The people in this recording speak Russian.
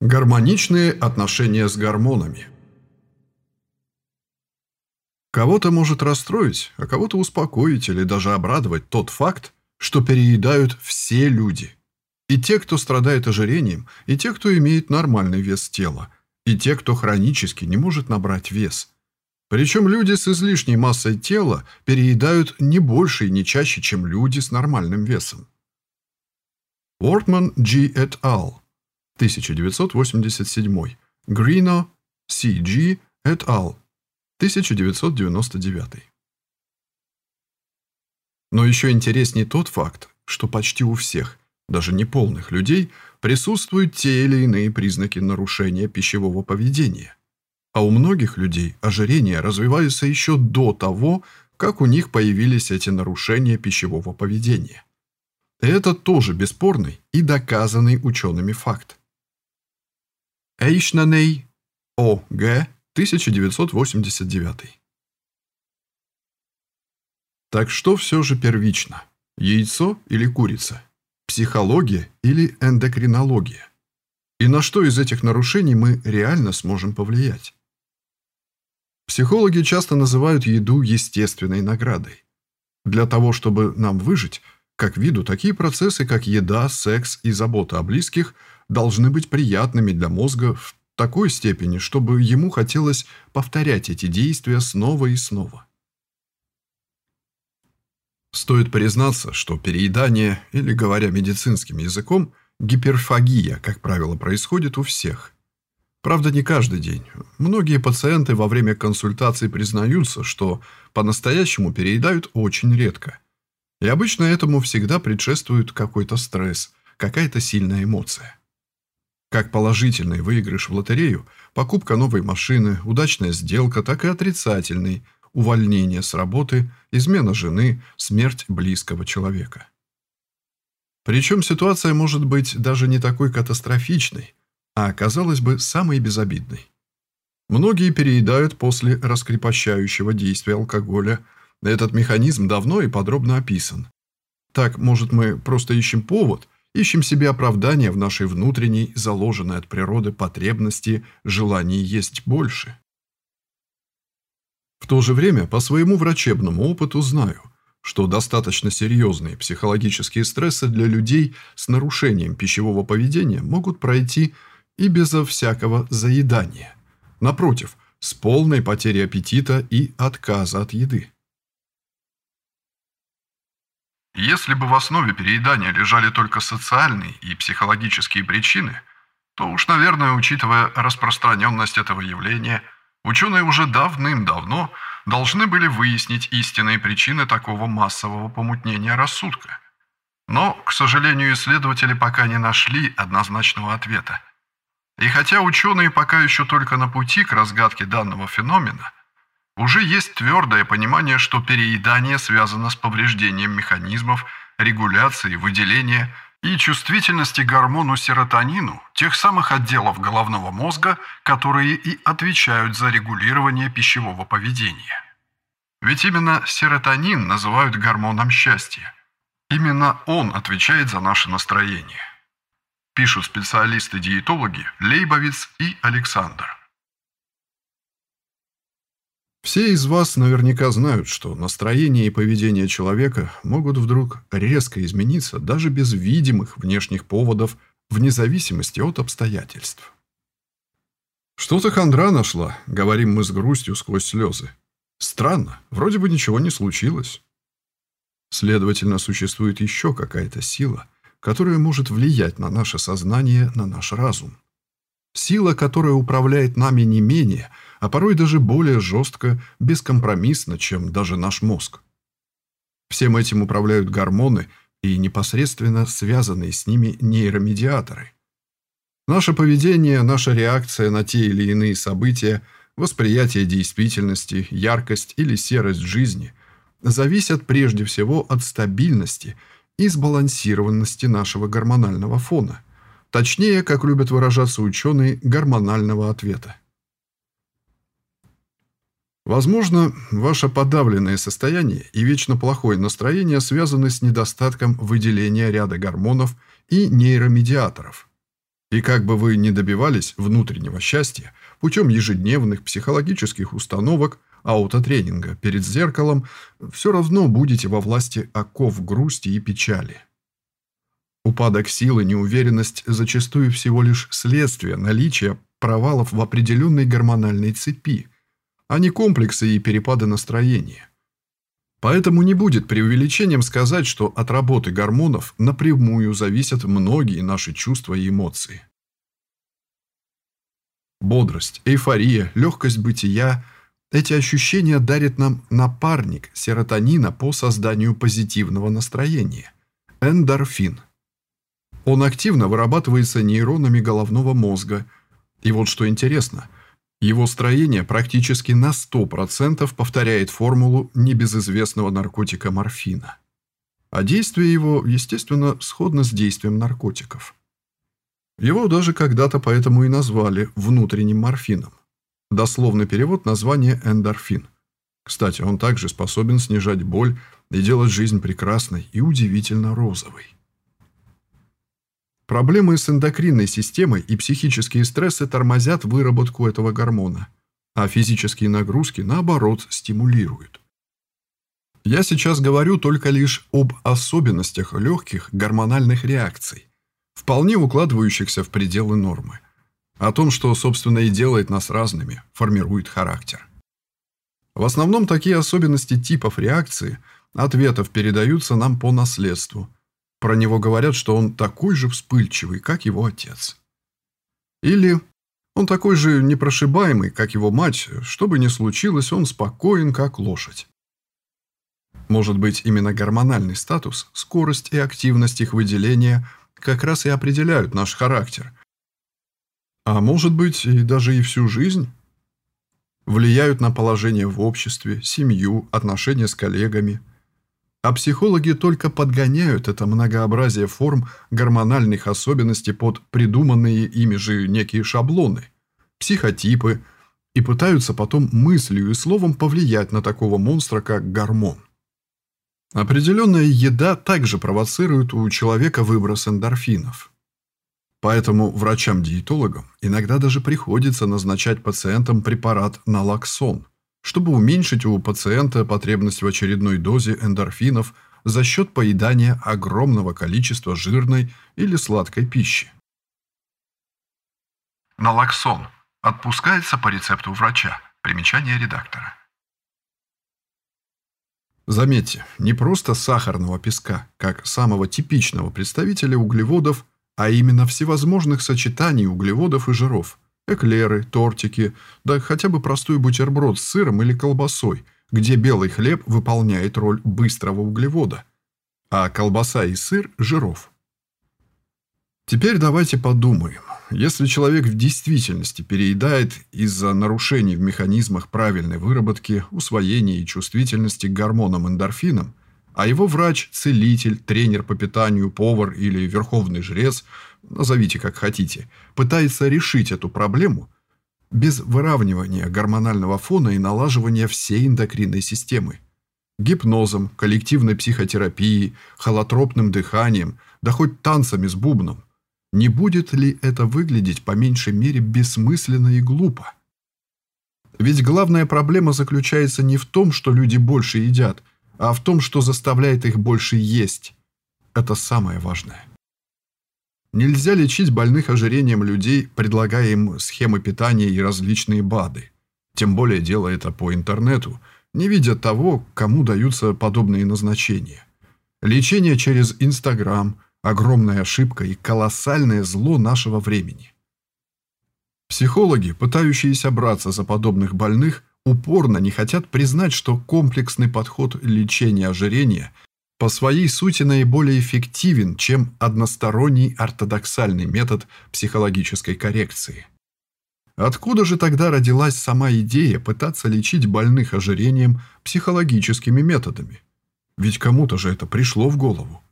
Гармоничные отношения с гормонами. Кого-то может расстроить, а кого-то успокоить или даже обрадовать тот факт, что переедают все люди. И те, кто страдает ожирением, и те, кто имеет нормальный вес тела, и те, кто хронически не может набрать вес. Причем люди с излишней массой тела переедают не больше и не чаще, чем люди с нормальным весом. Уортман G. et al. 1987. Грино, C.G. et al. 1999. Но еще интереснее тот факт, что почти у всех, даже неполных людей, присутствуют те или иные признаки нарушения пищевого поведения. А у многих людей ожирение развивается еще до того, как у них появились эти нарушения пищевого поведения. Это тоже бесспорный и доказанный учеными факт. Эйшнаней, О.Г., 1989. Так что все же первично? Яйцо или курица? Психология или эндокринология? И на что из этих нарушений мы реально сможем повлиять? Психологи часто называют еду естественной наградой. Для того, чтобы нам выжить, как виду, такие процессы, как еда, секс и забота о близких – должны быть приятными для мозга в такой степени, чтобы ему хотелось повторять эти действия снова и снова. Стоит признаться, что переедание, или говоря медицинским языком, гиперфагия, как правило, происходит у всех. Правда, не каждый день. Многие пациенты во время консультаций признаются, что по-настоящему переедают очень редко. И обычно этому всегда предшествует какой-то стресс, какая-то сильная эмоция. Как положительный выигрыш в лотерею, покупка новой машины, удачная сделка, так и отрицательный – увольнение с работы, измена жены, смерть близкого человека. Причем ситуация может быть даже не такой катастрофичной, а, казалось бы, самой безобидной. Многие переедают после раскрепощающего действия алкоголя. Этот механизм давно и подробно описан. Так, может, мы просто ищем повод – Ищем себе оправдание в нашей внутренней, заложенной от природы потребности, желании есть больше. В то же время, по своему врачебному опыту знаю, что достаточно серьезные психологические стрессы для людей с нарушением пищевого поведения могут пройти и безо всякого заедания. Напротив, с полной потерей аппетита и отказа от еды. Если бы в основе переедания лежали только социальные и психологические причины, то уж, наверное, учитывая распространенность этого явления, ученые уже давным-давно должны были выяснить истинные причины такого массового помутнения рассудка. Но, к сожалению, исследователи пока не нашли однозначного ответа. И хотя ученые пока еще только на пути к разгадке данного феномена – уже есть твердое понимание, что переедание связано с повреждением механизмов регуляции, выделения и чувствительности гормону серотонину, тех самых отделов головного мозга, которые и отвечают за регулирование пищевого поведения. Ведь именно серотонин называют гормоном счастья. Именно он отвечает за наше настроение. Пишут специалисты-диетологи Лейбовиц и Александр. Все из вас наверняка знают, что настроение и поведение человека могут вдруг резко измениться даже без видимых внешних поводов, вне зависимости от обстоятельств. «Что-то хандра нашла», — говорим мы с грустью сквозь слезы. «Странно, вроде бы ничего не случилось». Следовательно, существует еще какая-то сила, которая может влиять на наше сознание, на наш разум. Сила, которая управляет нами не менее — а порой даже более жестко, бескомпромиссно, чем даже наш мозг. Всем этим управляют гормоны и непосредственно связанные с ними нейромедиаторы. Наше поведение, наша реакция на те или иные события, восприятие действительности, яркость или серость жизни зависят прежде всего от стабильности и сбалансированности нашего гормонального фона. Точнее, как любят выражаться ученые, гормонального ответа. Возможно, ваше подавленное состояние и вечно плохое настроение связаны с недостатком выделения ряда гормонов и нейромедиаторов. И как бы вы ни добивались внутреннего счастья путем ежедневных психологических установок, аутотренинга перед зеркалом, все равно будете во власти оков грусти и печали. Упадок силы, неуверенность зачастую всего лишь следствие наличия провалов в определенной гормональной цепи, а не комплексы и перепады настроения. Поэтому не будет преувеличением сказать, что от работы гормонов напрямую зависят многие наши чувства и эмоции. Бодрость, эйфория, легкость бытия – эти ощущения дарит нам напарник серотонина по созданию позитивного настроения – эндорфин. Он активно вырабатывается нейронами головного мозга. И вот что интересно – его строение практически на 100% повторяет формулу небезызвестного наркотика морфина. А действие его, естественно, сходно с действием наркотиков. Его даже когда-то поэтому и назвали внутренним морфином. Дословный перевод названия эндорфин. Кстати, он также способен снижать боль и делать жизнь прекрасной и удивительно розовой. Проблемы с эндокринной системой и психические стрессы тормозят выработку этого гормона, а физические нагрузки, наоборот, стимулируют. Я сейчас говорю только лишь об особенностях легких гормональных реакций, вполне укладывающихся в пределы нормы. О том, что, собственно, и делает нас разными, формирует характер. В основном такие особенности типов реакции, ответов передаются нам по наследству – про него говорят, что он такой же вспыльчивый, как его отец. Или он такой же непрошибаемый, как его мать, что бы ни случилось, он спокоен, как лошадь. Может быть, именно гормональный статус, скорость и активность их выделения как раз и определяют наш характер. А может быть, и даже и всю жизнь. Влияют на положение в обществе, семью, отношения с коллегами – а психологи только подгоняют это многообразие форм гормональных особенностей под придуманные ими же некие шаблоны, психотипы, и пытаются потом мыслью и словом повлиять на такого монстра, как гормон. Определенная еда также провоцирует у человека выброс эндорфинов. Поэтому врачам-диетологам иногда даже приходится назначать пациентам препарат налоксон, чтобы уменьшить у пациента потребность в очередной дозе эндорфинов за счет поедания огромного количества жирной или сладкой пищи. Налоксон. Отпускается по рецепту врача. Примечание редактора. Заметьте, не просто сахарного песка, как самого типичного представителя углеводов, а именно всевозможных сочетаний углеводов и жиров – эклеры, тортики, да хотя бы простой бутерброд с сыром или колбасой, где белый хлеб выполняет роль быстрого углевода, а колбаса и сыр – жиров. Теперь давайте подумаем. Если человек в действительности переедает из-за нарушений в механизмах правильной выработки, усвоения и чувствительности к гормонам-эндорфинам, а его врач, целитель, тренер по питанию, повар или верховный жрец – назовите как хотите, пытается решить эту проблему без выравнивания гормонального фона и налаживания всей эндокринной системы. Гипнозом, коллективной психотерапией, холотропным дыханием, да хоть танцами с бубном. Не будет ли это выглядеть по меньшей мере бессмысленно и глупо? Ведь главная проблема заключается не в том, что люди больше едят, а в том, что заставляет их больше есть. Это самое важное. Нельзя лечить больных ожирением людей, предлагая им схемы питания и различные БАДы. Тем более делая это по интернету, не видя того, кому даются подобные назначения. Лечение через Инстаграм – огромная ошибка и колоссальное зло нашего времени. Психологи, пытающиеся браться за подобных больных, упорно не хотят признать, что комплексный подход лечения ожирения по своей сути наиболее эффективен, чем односторонний ортодоксальный метод психологической коррекции. Откуда же тогда родилась сама идея пытаться лечить больных ожирением психологическими методами? Ведь кому-то же это пришло в голову.